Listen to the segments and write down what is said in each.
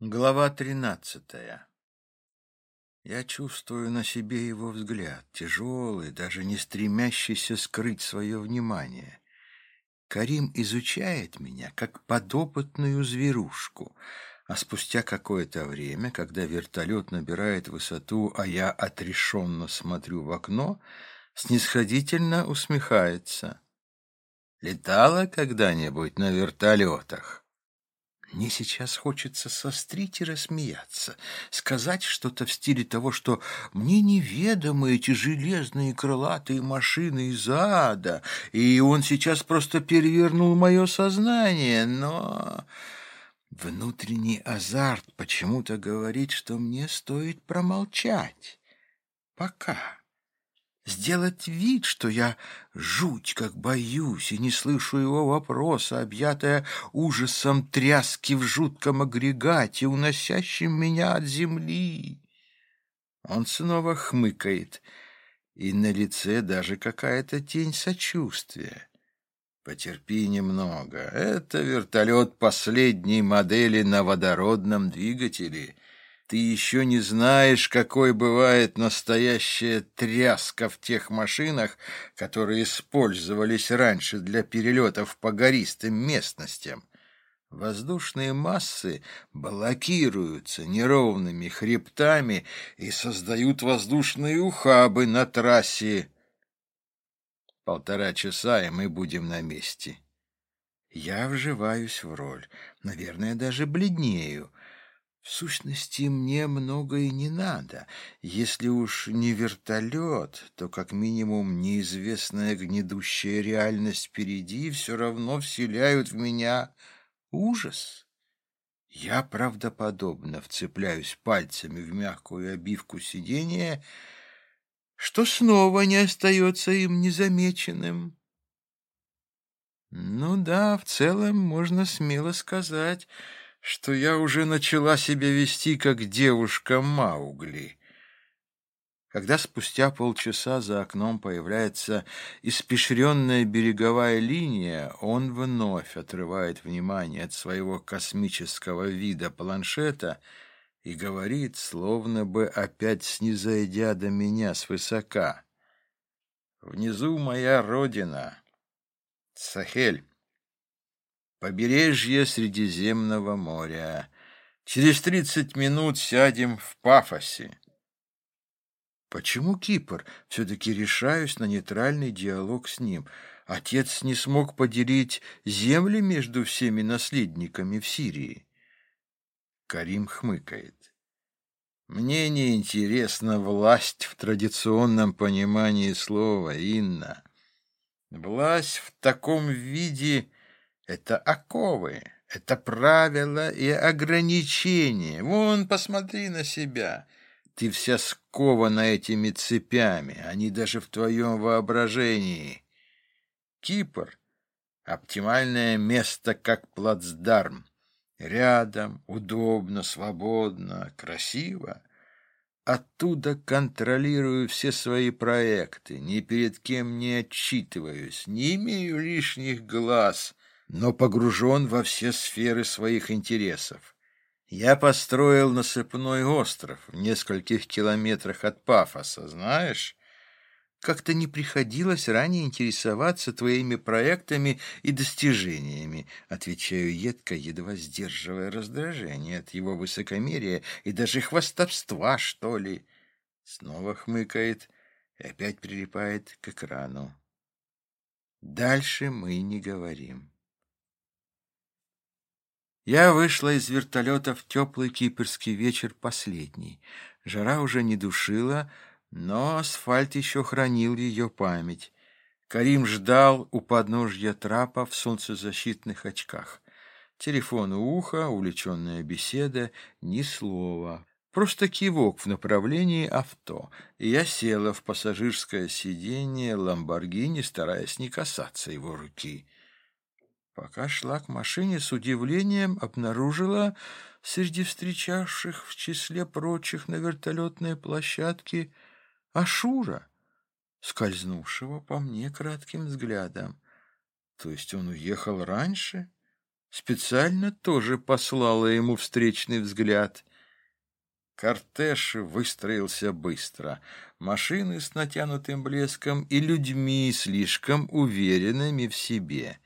Глава тринадцатая Я чувствую на себе его взгляд, тяжелый, даже не стремящийся скрыть свое внимание. Карим изучает меня, как подопытную зверушку, а спустя какое-то время, когда вертолет набирает высоту, а я отрешенно смотрю в окно, снисходительно усмехается. «Летала когда-нибудь на вертолетах?» Мне сейчас хочется сострить и рассмеяться, сказать что-то в стиле того, что мне неведомы эти железные крылатые машины из ада, и он сейчас просто перевернул мое сознание, но... Внутренний азарт почему-то говорит, что мне стоит промолчать. Пока сделать вид, что я жуть как боюсь и не слышу его вопроса, объятая ужасом тряски в жутком агрегате, уносящем меня от земли. Он снова хмыкает, и на лице даже какая-то тень сочувствия. Потерпи немного. Это вертолет последней модели на водородном двигателе — ты еще не знаешь, какой бывает настоящая тряска в тех машинах, которые использовались раньше для перелетов по гористым местностям. Воздушные массы блокируются неровными хребтами и создают воздушные ухабы на трассе. Полтора часа, и мы будем на месте. Я вживаюсь в роль, наверное, даже бледнею. В сущности, мне многое не надо. Если уж не вертолет, то как минимум неизвестная гнедущая реальность впереди все равно вселяют в меня ужас. Я правдоподобно вцепляюсь пальцами в мягкую обивку сиденья, что снова не остается им незамеченным. Ну да, в целом можно смело сказать — что я уже начала себя вести как девушка Маугли. Когда спустя полчаса за окном появляется испещренная береговая линия, он вновь отрывает внимание от своего космического вида планшета и говорит, словно бы опять снизойдя до меня свысока. «Внизу моя родина, Сахель». Побережье Средиземного моря. Через тридцать минут сядем в Пафосе. Почему Кипр? Все-таки решаюсь на нейтральный диалог с ним. Отец не смог поделить земли между всеми наследниками в Сирии. Карим хмыкает. Мне не интересна власть в традиционном понимании слова, Инна. Власть в таком виде это оковы, это правила и ограничения. Вон, посмотри на себя. Ты вся скована этими цепями, они даже в твоем воображении. Кипр — оптимальное место как плацдарм. Рядом, удобно, свободно, красиво. Оттуда контролирую все свои проекты, ни перед кем не отчитываюсь, не имею лишних глаз, но погружен во все сферы своих интересов. Я построил насыпной остров в нескольких километрах от Пафоса, знаешь? Как-то не приходилось ранее интересоваться твоими проектами и достижениями, отвечаю едко, едва сдерживая раздражение от его высокомерия и даже хвастовства, что ли. Снова хмыкает и опять прилипает к экрану. Дальше мы не говорим. Я вышла из вертолета в теплый кипрский вечер последний. Жара уже не душила, но асфальт еще хранил ее память. Карим ждал у подножья трапа в солнцезащитных очках. Телефон у уха, увлеченная беседа, ни слова. Просто кивок в направлении авто, и я села в пассажирское сиденье Ламборгини, стараясь не касаться его руки. Пока шла к машине, с удивлением обнаружила среди встречавших в числе прочих на вертолетной площадке Ашура, скользнувшего по мне кратким взглядом. То есть он уехал раньше? специально тоже послала ему встречный взгляд. Кортеж выстроился быстро. Машины с натянутым блеском и людьми слишком уверенными в себе.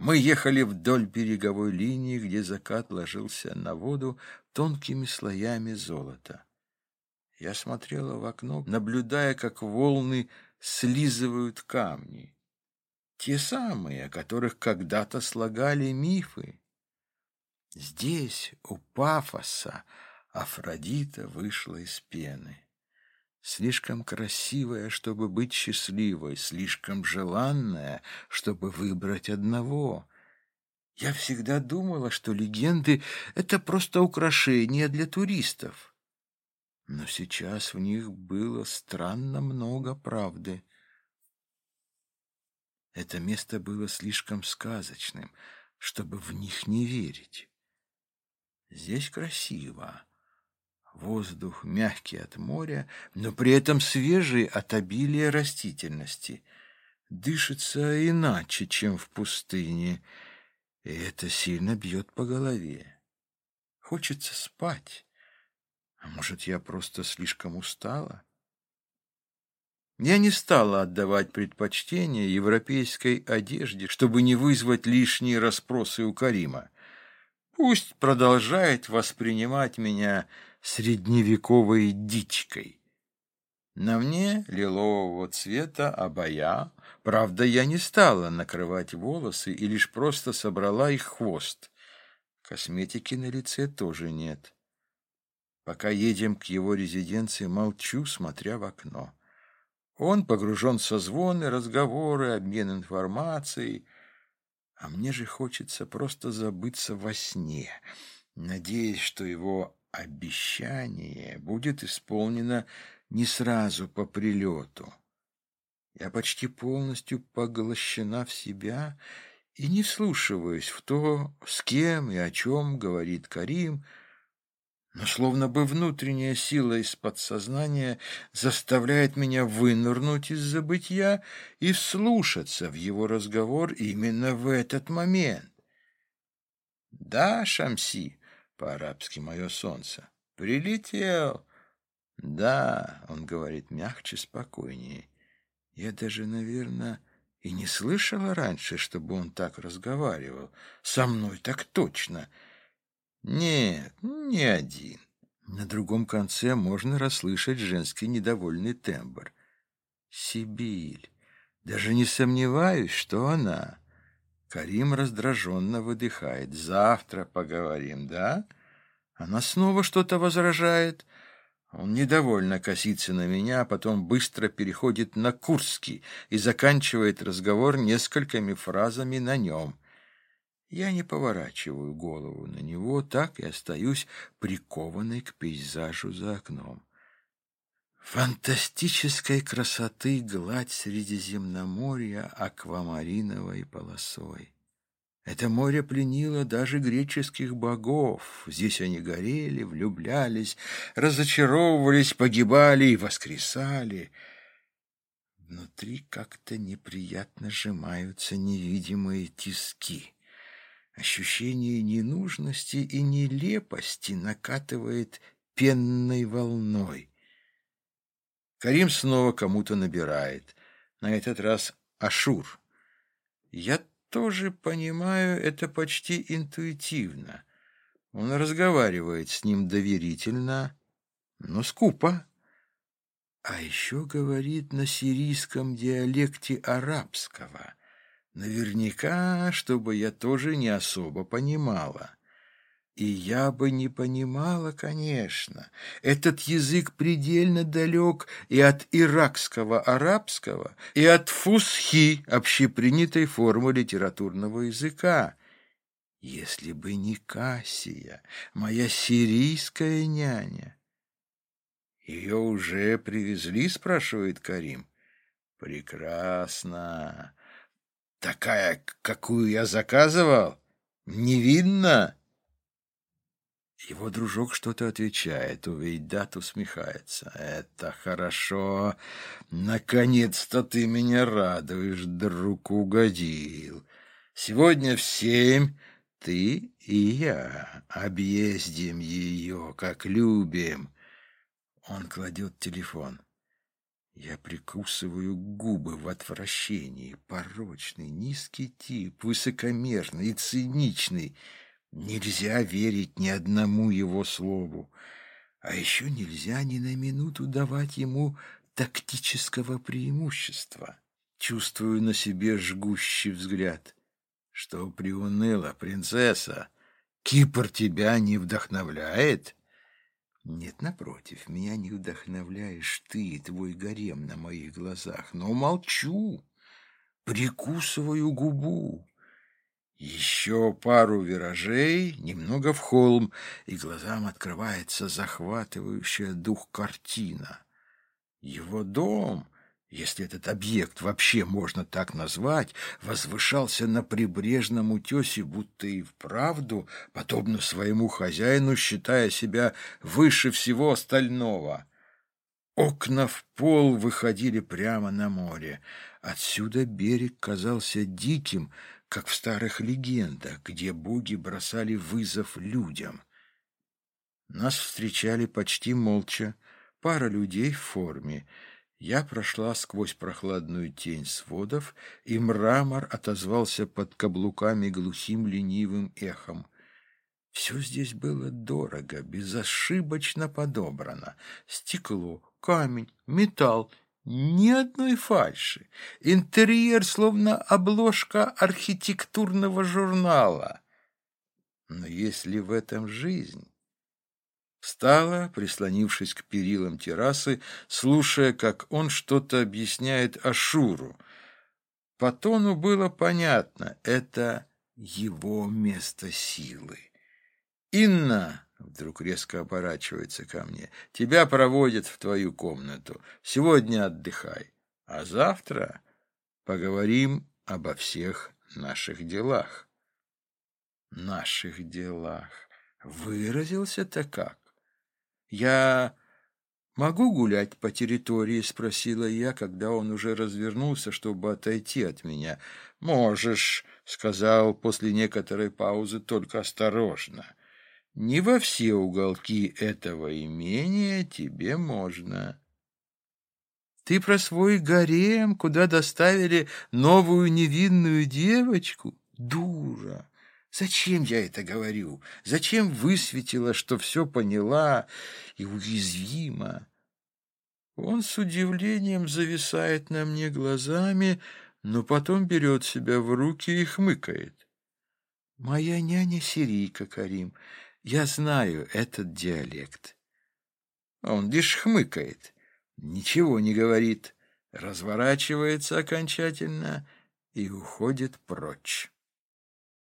Мы ехали вдоль береговой линии, где закат ложился на воду тонкими слоями золота. Я смотрела в окно, наблюдая, как волны слизывают камни. Те самые, о которых когда-то слагали мифы. Здесь, у Пафоса, Афродита вышла из пены. Слишком красивая, чтобы быть счастливой, слишком желанная, чтобы выбрать одного. Я всегда думала, что легенды — это просто украшения для туристов. Но сейчас в них было странно много правды. Это место было слишком сказочным, чтобы в них не верить. Здесь красиво. Воздух мягкий от моря, но при этом свежий от обилия растительности. Дышится иначе, чем в пустыне, и это сильно бьет по голове. Хочется спать. А может, я просто слишком устала? Я не стала отдавать предпочтение европейской одежде, чтобы не вызвать лишние расспросы у Карима. Пусть продолжает воспринимать меня средневековой дичкой. На мне лилового цвета обая, правда, я не стала накрывать волосы и лишь просто собрала их хвост. Косметики на лице тоже нет. Пока едем к его резиденции, молчу, смотря в окно. Он погружен в созвоны, разговоры, обмен информацией. А мне же хочется просто забыться во сне, надеясь, что его обещание будет исполнено не сразу по прилету. Я почти полностью поглощена в себя и не вслушиваюсь в то, с кем и о чем говорит Карим, но словно бы внутренняя сила из подсознания заставляет меня вынырнуть из забытья и вслушаться в его разговор именно в этот момент. «Да, Шамси», по-арабски «мое солнце», «прилетел». «Да», — он говорит мягче, спокойнее. «Я даже, наверное, и не слышала раньше, чтобы он так разговаривал. Со мной так точно». Нет, не один. На другом конце можно расслышать женский недовольный тембр. Сибиль. Даже не сомневаюсь, что она. Карим раздраженно выдыхает. Завтра поговорим, да? Она снова что-то возражает. Он недовольно косится на меня, а потом быстро переходит на Курский и заканчивает разговор несколькими фразами на нем. Я не поворачиваю голову на него, так и остаюсь прикованной к пейзажу за окном. Фантастической красоты гладь Средиземноморья аквамариновой полосой. Это море пленило даже греческих богов. Здесь они горели, влюблялись, разочаровывались, погибали и воскресали. Внутри как-то неприятно сжимаются невидимые тиски. Ощущение ненужности и нелепости накатывает пенной волной. Карим снова кому-то набирает. На этот раз Ашур. Я тоже понимаю это почти интуитивно. Он разговаривает с ним доверительно, но скупо. А еще говорит на сирийском диалекте арабского. Наверняка, чтобы я тоже не особо понимала. И я бы не понимала, конечно. Этот язык предельно далек и от иракского арабского, и от фусхи, общепринятой формы литературного языка. Если бы не Кассия, моя сирийская няня. Ее уже привезли, спрашивает Карим. Прекрасно. Такая, какую я заказывал? Не видно?» Его дружок что-то отвечает, Увейдат усмехается. «Это хорошо. Наконец-то ты меня радуешь, друг угодил. Сегодня в семь Ты и я объездим ее, как любим. Он кладет телефон. Я прикусываю губы в отвращении. Порочный, низкий тип, высокомерный и циничный. Нельзя верить ни одному его слову. А еще нельзя ни на минуту давать ему тактического преимущества. Чувствую на себе жгущий взгляд. Что приуныла, принцесса? Кипр тебя не вдохновляет? Нет, напротив, меня не вдохновляешь ты, твой гарем на моих глазах, но молчу, прикусываю губу. Еще пару виражей, немного в холм, и глазам открывается захватывающая дух картина. Его дом — если этот объект вообще можно так назвать, возвышался на прибрежном утесе, будто и вправду, подобно своему хозяину, считая себя выше всего остального. Окна в пол выходили прямо на море. Отсюда берег казался диким, как в старых легендах, где боги бросали вызов людям. Нас встречали почти молча, пара людей в форме — я прошла сквозь прохладную тень сводов, и мрамор отозвался под каблуками глухим ленивым эхом. Все здесь было дорого, безошибочно подобрано. Стекло, камень, металл, ни одной фальши. Интерьер словно обложка архитектурного журнала. Но если в этом жизнь... Встала, прислонившись к перилам террасы, слушая, как он что-то объясняет Ашуру. По тону было понятно — это его место силы. «Инна!» — вдруг резко оборачивается ко мне. «Тебя проводят в твою комнату. Сегодня отдыхай. А завтра поговорим обо всех наших делах». «Наших делах». Выразился-то как? «Я могу гулять по территории?» — спросила я, когда он уже развернулся, чтобы отойти от меня. «Можешь», — сказал после некоторой паузы, — «только осторожно. Не во все уголки этого имения тебе можно». «Ты про свой гарем, куда доставили новую невинную девочку? Дура!» Зачем я это говорю? Зачем высветила, что все поняла и уязвима? Он с удивлением зависает на мне глазами, но потом берет себя в руки и хмыкает. Моя няня сирийка, Карим. Я знаю этот диалект. Он лишь хмыкает, ничего не говорит, разворачивается окончательно и уходит прочь.